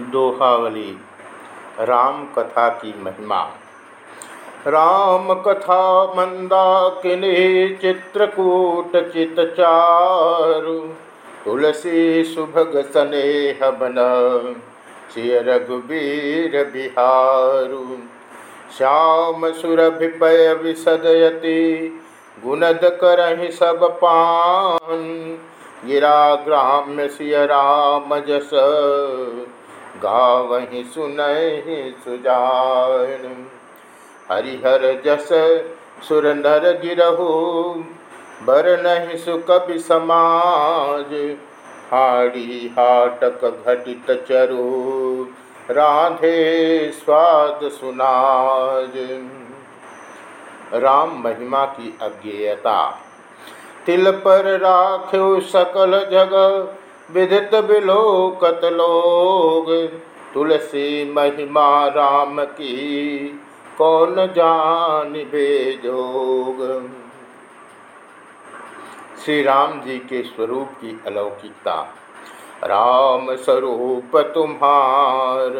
दोहावली, राम कथा की महिमा। राम कथा मंदाकिनी चित्रकूट चितचारु तुलसी सुभग स्नेह बन, सिय रघुबीर बिहारु। श्याम सुरभिपय विसदयति, गुणद करहि सब पान गिरा ग्राम्य सिय राम जस। गावहि सुनहि सुजान। हरिहर जस सुर नर गिरहु, बर नहीं सुकबि समाज। हाड़ी हाटक घटित चरु, राधे स्वाद सुनाज। राम महिमा की अज्ञेयता, तिल पर राख्यो सकल जग। विदित बिलोकत लोग। तुलसी महिमा राम की, कौन जान बेजोग? श्री राम जी के स्वरूप की अलौकिकता, राम स्वरूप तुम्हार,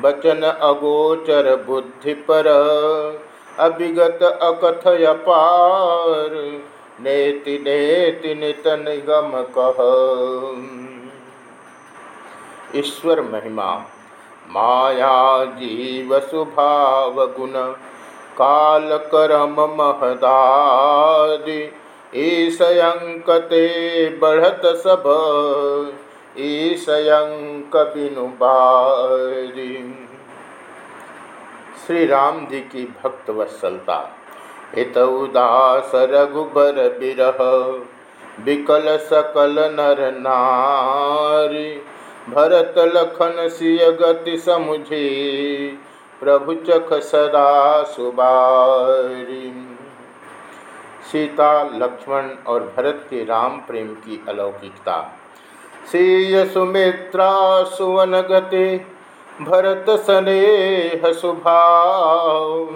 बचन अगोचर बुद्धि पर, अभिगत अकथय पार। नेति नेति नितन निगम कह। ईश्वर महिमा, माया, जीव, स्वभाव, गुण, काल, करम महदादि ईशयंकते बढ़त सब। ईशयंक बिनु बारी। श्री राम जी की भक्त वत्सलता हित उदास रघुबर बिरह विकल सकल नर नारी। भरत लखन सिय गति समुझे, प्रभु चख सदा सुबारी। सीता, लक्ष्मण और भरत के राम प्रेम की अलौकिकता। सीय सुमित्रा सुवन गति, भरत सनेह सुभाव।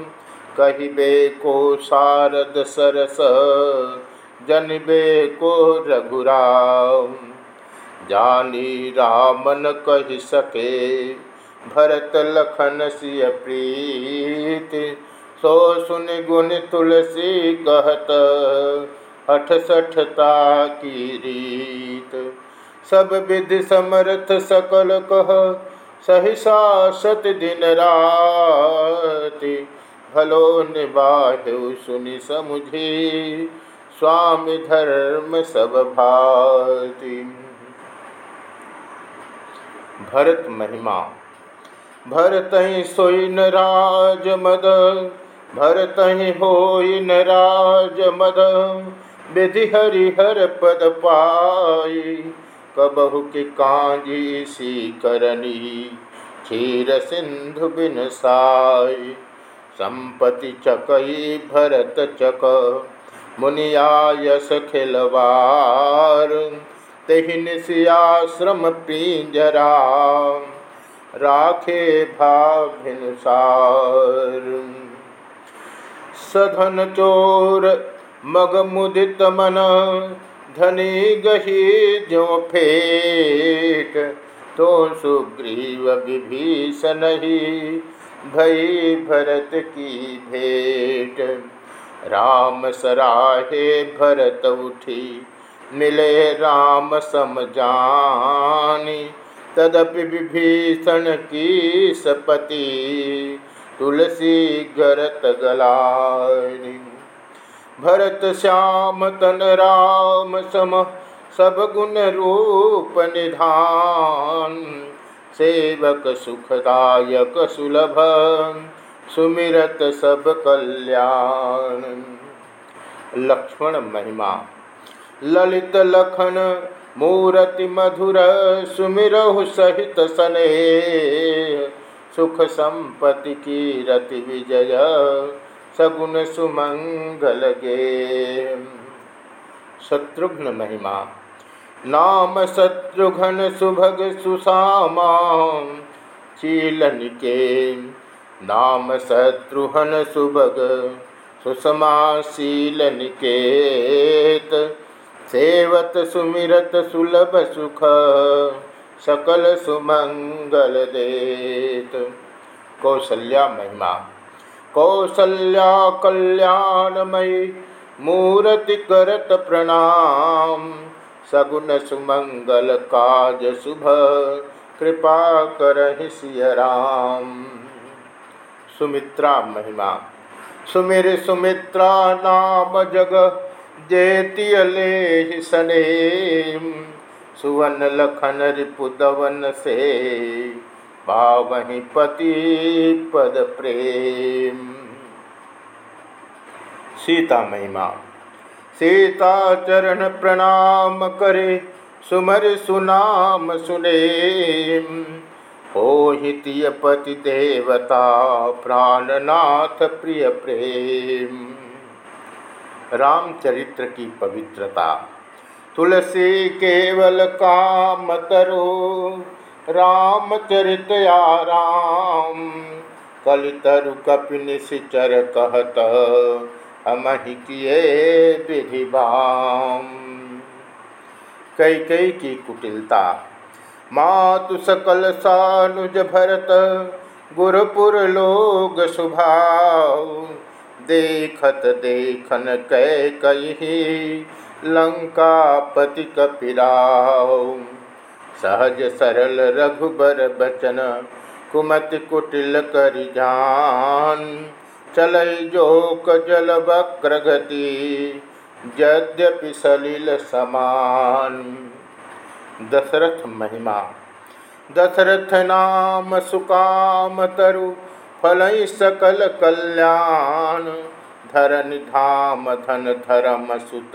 कहिबे को शारद सरस जनबे को रघुराम। जानी रामन कह सके, भरत लखन सिय प्रीत। सो सुन गुण तुलसी कहत हठ सठता की रीत। सब विधि समर्थ सकल कह सहिषा सत दिन राति। भलो निबाहु सुनि समुझे, स्वामी धर्म सब भाति भरत महिमा, भरत सोई न राज मद, भरत हो न राज मद, विधि हरिहर पद पाई। कबहु के कांजी सी करनी, क्षीर सिंधु बिन साई। संपति चकई भरत चक। मुनियायस खिलवार तेहिन पिंजरा। राखे भाभिनुसार सधन चोर मग मुदित मन, धनी गही जो फेट। तो सुग्रीव विभीषण ही भई भरत की भेंट। राम सराहे भरत उठी, मिले राम समझानी। तदपि विभीषण की सपति, तुलसी गरत गलानी। भरत श्याम तन राम सम, सब गुण रूप निधान। सेवक सुखदायक सुलभ, सुमिरत सब कल्याण। लक्ष्मण महिमा, ललित लखन, मूरति मधुर, सुमिरहु सहित सने सुख संपत्ति की रति विजय, सगुण सुमंगल गे शत्रुघ्न महिमा नाम शत्रुघ्न सुभग सुसामा। चीलन के नाम शत्रुघ्न सुभग सुषमा शीलन केत। सेवत सुमिरत सुलभ सुख सकल सुमंगल देत। कौशल्या महिमा, कौशल्या कल्याणमयी मूर्ति करत प्रणाम। सगुन सुमंगल काज शुभ कृपा कर सिय राम। सुमित्रा महिमा। सुमिर सुमित्रा नाम जग जेतियले सने सुवन लखन रिपुदवन से पावहि पति पद प्रेम। सीता महिमा। सीता चरण प्रणाम करे, सुमर सुनाम सुने। हो हितिय पति देवता, प्राणनाथ प्रिय प्रेम। रामचरित्र की पवित्रता। तुलसी केवल काम तरो रामचरित राम कलितरु कपिन सिचर कहत हम ही किए विधि बाम कई कई की कुटिलता, मातु सकल सानुज भरत, गुरुपुर लोग सुभाव। देखत देखन कै कही लंकापति कपिराव। सहज सरल रघुबर बचन, कुमत कुटिल कर जान चल जोक जल वक्र गति यद्यपि सलिल समान। दशरथ महिमा। दशरथ नाम सुकाम तरु, फल सकल कल्याण। धरन धाम धन धर्म सुत,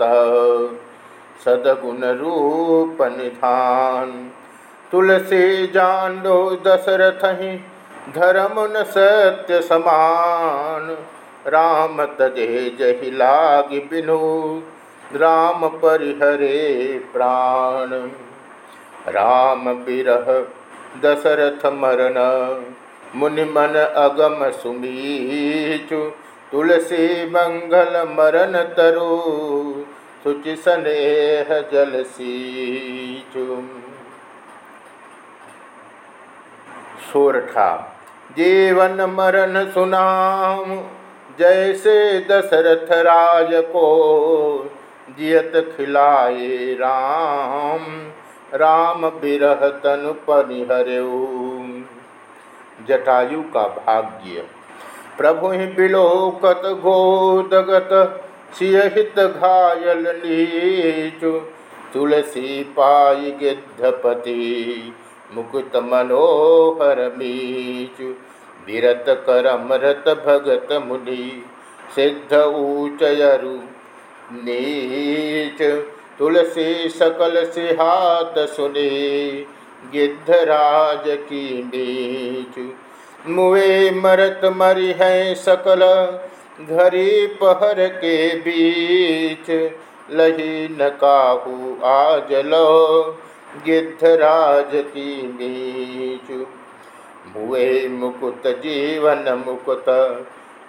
सदगुण रूप निधान। तुलसी जानो दशरथ ही धर्म न सत्य समान। राम तजे जहि लाग बिनु। राम परिहरे प्राण। राम बिरह दशरथ मरण। मुनि मन अगम सुमीचु। तुलसी मंगल मरण तरु। सुचि स्नेह जल सीचु। सोरठा। जीवन मरण सुनाम। जैसे दशरथ राज को जियत खिलाए राम। राम बिरह तनु परिहरऊ जटायु का भाग्य। प्रभु बिलोकत गोदगत सियहित घायल नीचु। तुलसी पाई गिद्धपति। मुकुत मनोहर मीचु विरत करमरत भगत मुनि सिद्ध ऊचयरु नीच तुलसी सकल सिहात सुने गिद्धराज की नीचु। मुए मरत मरी है सकल घरी पहर के बीच, लही न काहू आज लो गिद्धराज की नीच। मुए मुकुत जीवन मुकुत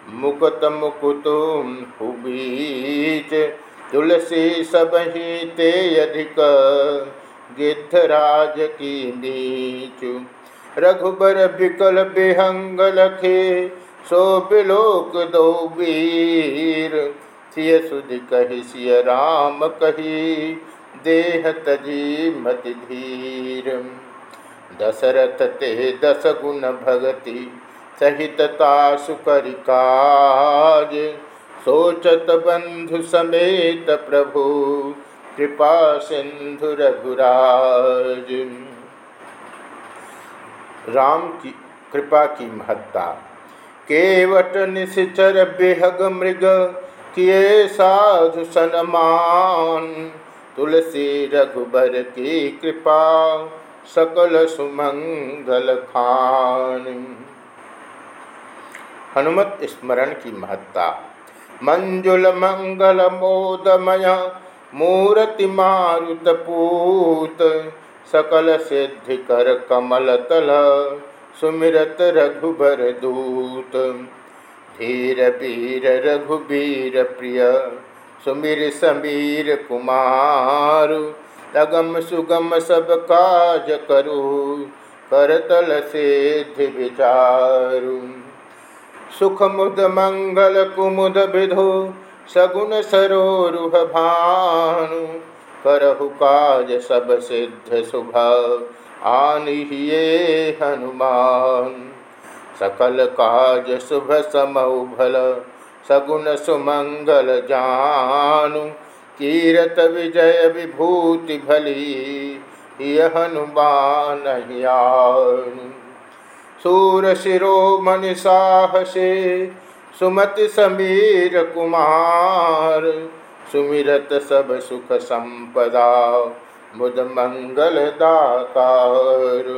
मुकुत मुकुत बीच। तुलसी सब ही ते अधिक, गिद्धराज की नीचु। रघुबर बिकल बिहंग लखे सो बिलोक दो वीर। सिय सुध कही सिय राम कही देह तजी मति धीर दशरथ ते दस गुण भगति सहित तासु काज सोचत बंधु समेत प्रभु, कृपा सिंधु रघुराज। राम की कृपा की महत्ता। केवट निश्चर बेहग मृग, किए साधु सनमान। तुलसी रघुबर की कृपा, सकल सुमंगल खान। हनुमत स्मरण की महत्ता। मंजुल मंगल मोदमय, मूर्ति मारुत पूत, सकल सिद्धि कर कमल तल, सुमिरत रघुबर दूत। धीर, वीर, रघुबीर प्रिय सुमिर समीर कुमार अगम सुगम सब काज करु करतल सिद्धि विचारु। सुख मुद मंगल कुमुद विधु सगुन सरोरुह भानु। करहु काज सब सिद्ध शुभ आनिहिए हनुमान। सकल काज शुभ समऊ भल सगुन सुमंगल जानु कीरत विजय विभूति भली हनुमान सूर शिरो मन साहसे सुमति समीर कुमार सुमिरत सब सुख संपदा मुद मंगल दातार